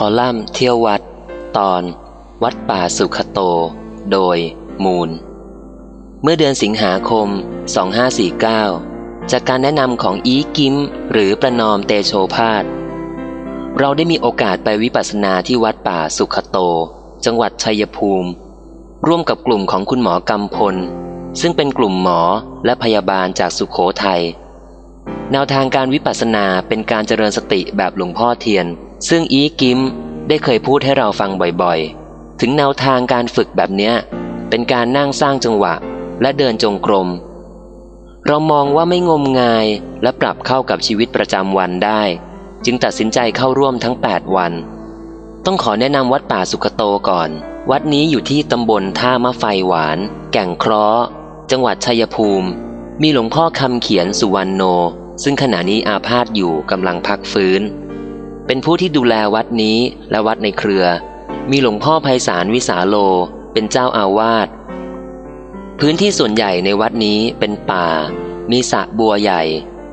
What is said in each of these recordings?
คอลัมน์เที่ยววัด ตอน วัดป่าสุขโต โดย มูล เมื่อเดือนสิงหาคม 2549 จากการแนะนำของอีกิม หรือประนอมเตโชพาธเราได้มีโอกาสไปวิปัสสนาที่วัดป่าสุขโต จังหวัดชัยภูมิ ร่วมกับกลุ่มของคุณหมอกำพล ซึ่งเป็นกลุ่มหมอและพยาบาลจากสุขโขทัยแนวทางการวิปัสสนาเป็นการเจริญสติแบบหลวงพ่อเทียน ซึ่งอีกิมได้เคยพูดให้เราฟังบ่อยๆ ถึงแนวทางการฝึกแบบเนี้ย เป็นการนั่งสร้างจังหวะและเดินจงกรม เรามองว่าไม่งมงายและปรับเข้ากับชีวิตประจำวันได้ จึงตัดสินใจเข้าร่วมทั้ง 8 วัน ต้องขอแนะนำวัดป่าสุขโตก่อน วัดนี้อยู่ที่ตำบลท่ามะไฟหวาน แก่งเคราะห์จังหวัดชัยภูมิ มีหลวงพ่อคำเขียนสุวรรณโน ซึ่งขณะนี้อาพาธอยู่กำลังพักฟื้น เป็นผู้ที่ดูแลวัดนี้และวัดในเครือ มีหลวงพ่อไพศาลวิสาโล เป็นเจ้าอาวาส พื้นที่ส่วนใหญ่ในวัดนี้เป็นป่า มีสระบัวใหญ่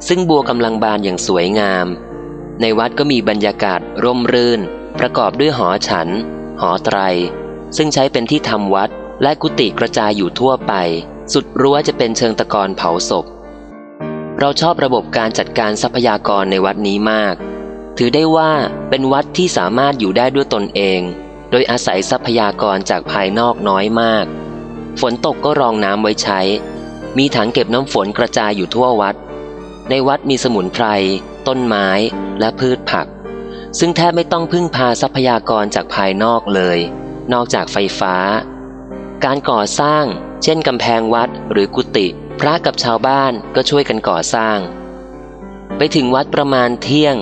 ซึ่งบัวกำลังบานอย่างสวยงาม ในวัดก็มีบรรยากาศร่มรื่น ประกอบด้วยหอฉัน หอไตร ซึ่งใช้เป็นที่ทำวัดและกุฏิกระจายอยู่ทั่วไป สุดรั้วจะเป็นเชิงตะกอนเผาศพ เราชอบระบบการจัดการทรัพยากรในวัดนี้มาก ถือได้ว่าเป็นวัดที่สามารถอยู่ได้ด้วยตนเอง โดยอาศัยทรัพยากรจากภายนอกน้อยมาก ฝนตกก็รองน้ำไว้ใช้ มีถังเก็บน้ำฝนกระจายอยู่ทั่ววัด ในวัดมีสมุนไพร ต้นไม้และพืชผัก ซึ่งแทบไม่ต้องพึ่งพาทรัพยากรจากภายนอกเลย นอกจากไฟฟ้า การก่อสร้าง เช่นกำแพงวัดหรือกุฏิพระกับชาวบ้านก็ช่วยกันก่อสร้าง ไปถึงวัดประมาณเที่ยง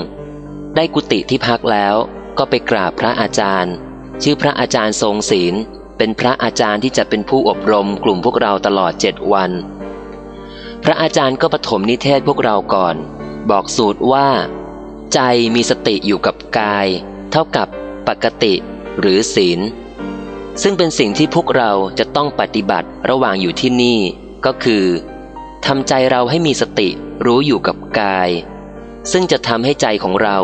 ได้กุฏิที่พักแล้วก็ไปกราบพระอาจารย์ ชื่อพระอาจารย์ทรงศีล เป็นพระอาจารย์ที่จะเป็นผู้อบรมกลุ่มพวกเราตลอดเจ็ดวัน พระอาจารย์ก็ปฐมนิเทศพวกเราก่อน บอกสูตรว่า ใจมีสติอยู่กับกาย เท่ากับปกติหรือศีล ซึ่งเป็นสิ่งที่พวกเราจะต้องปฏิบัติระหว่างอยู่ที่นี่ก็คือทำใจเราให้มีสติรู้อยู่กับกาย ซึ่งจะทำให้ใจของเรา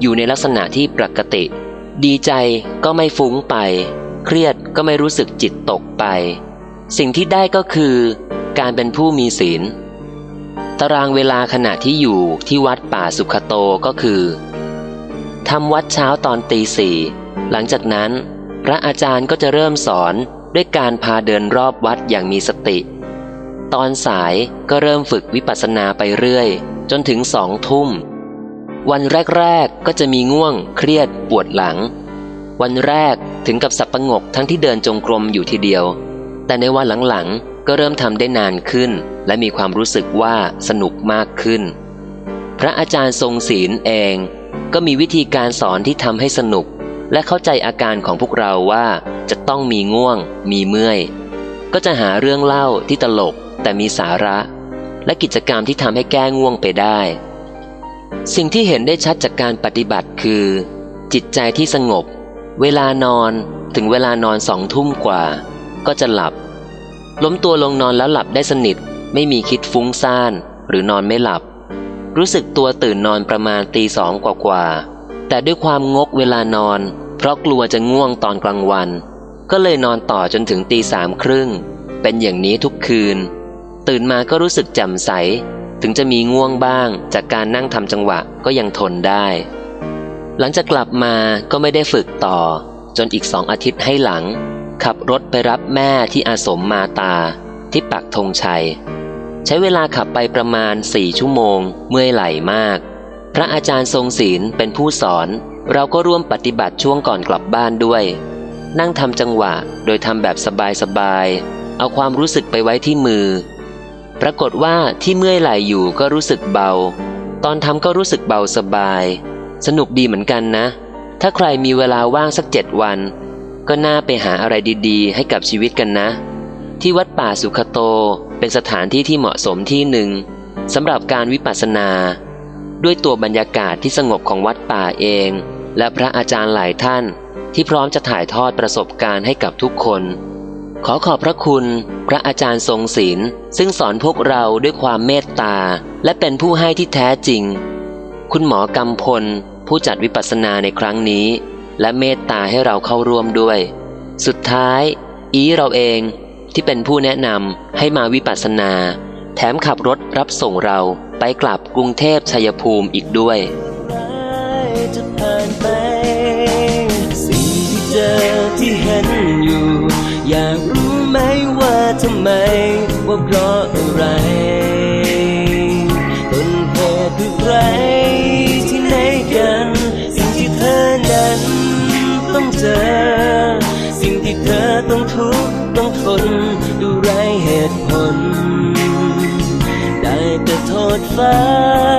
อยู่ในลักษณะที่ปกติ ดีใจก็ไม่ฟุ้งไป เครียดก็ไม่รู้สึกจิตตกไป สิ่งที่ได้ก็คือ การเป็นผู้มีศีล ตารางเวลาขณะที่อยู่ที่วัดป่าสุขโตก็คือทำวัดเช้าตอนตีสี่หลังจากนั้น พระอาจารย์ก็จะเริ่มสอนด้วยการพาเดินรอบวัดอย่างมีสติ ตอนสายก็เริ่มฝึกวิปัสสนาไปเรื่อย จนถึงสองทุ่ม วันแรก ๆ ก็จะมีง่วง เครียด ปวดหลัง วันแรกถึงกับสับประงกทั้งที่เดินจงกรมอยู่ทีเดียว แต่ในวันหลังๆ ก็เริ่มทำได้นานขึ้น และมีความรู้สึกว่าสนุกมากขึ้น พระอาจารย์ทรงศีลเอง ก็มีวิธีการสอนที่ทำให้สนุก และเข้าใจอาการของพวกเราว่าจะต้องมีง่วง มีเมื่อย ก็จะหาเรื่องเล่าที่ตลกแต่มีสาระ และกิจกรรมที่ทำให้แก้ง่วงไปได้ สิ่งที่เห็นได้ชัดจากการปฏิบัติคือ จิตใจที่สงบ เวลานอนถึงเวลานอนสองทุ่มกว่า ก็จะหลับ ล้มตัวลงนอนแล้วหลับได้สนิท ไม่มีคิดฟุ้งซ่าน หรือนอนไม่หลับ รู้สึกตัวตื่นนอนประมาณตีสองกว่าๆแต่ด้วยความงกเวลานอน เพราะกลัวจะง่วงตอนกลางวัน ก็เลยนอนต่อจนถึงตีสามครึ่งเป็นอย่างนี้ทุกคืน ตื่นมาก็รู้สึกแจ่มใส ถึงจะมีง่วงบ้าง จากการนั่งทำจังหวะก็ยังทนได้ หลังจากกลับมาก็ไม่ได้ฝึกต่อ จนอีกสองอาทิตย์ให้หลัง ขับรถไปรับแม่ที่อาสมมาตา ที่ปักธงชัย ใช้เวลาขับไปประมาณสี่ชั่วโมง เมื่อยไหลมาก พระอาจารย์ทรงศีลเป็นผู้สอน เราก็ร่วมปฏิบัติช่วงก่อนกลับบ้านด้วย นั่งทำจังหวะโดยทำแบบสบายๆเอาความรู้สึกไปไว้ที่มือ ปรากฏว่าที่เมื่อยไหลอยู่ก็รู้สึกเบา ตอนทำก็รู้สึกเบาสบาย สนุกดีเหมือนกันนะ ถ้าใครมีเวลาว่างสักเจ็ดวัน ก็น่าไปหาอะไรดีๆ ให้กับชีวิตกันนะ ที่วัดป่าสุขโตเป็นสถานที่ที่เหมาะสมที่หนึ่งสำหรับการวิปัสสนา ด้วยตัวบรรยากาศที่สงบของวัดป่าเอง และพระอาจารย์หลายท่าน ที่พร้อมจะถ่ายทอดประสบการณ์ให้กับทุกคน ขอขอบพระคุณ พระอาจารย์ทรงศีลซึ่งสอนพวกเราด้วยความเมตตา และเป็นผู้ให้ที่แท้จริง คุณหมอกำพล ผู้จัดวิปัสสนาในครั้งนี้ และเมตตาให้เราเข้าร่วมด้วย สุดท้าย อีเราเองที่เป็นผู้แนะนำให้มาวิปัสสนา แถมขับรถรับส่งเราไปกลับกรุงเทพชัยภูมิอีกด้วยสิ่งที่เจอที่เห็นอยู่ อยากรู้ไหมว่าทำไม ว่าเพราะอะไรต้นเหตุคือใครที่ไหนกัน สิ่งที่เธอนั้นต้องเจอ สิ่งที่เธอต้องทุกข์ต้องทนดูไรเหตุผล ได้แต่โทษฟ้า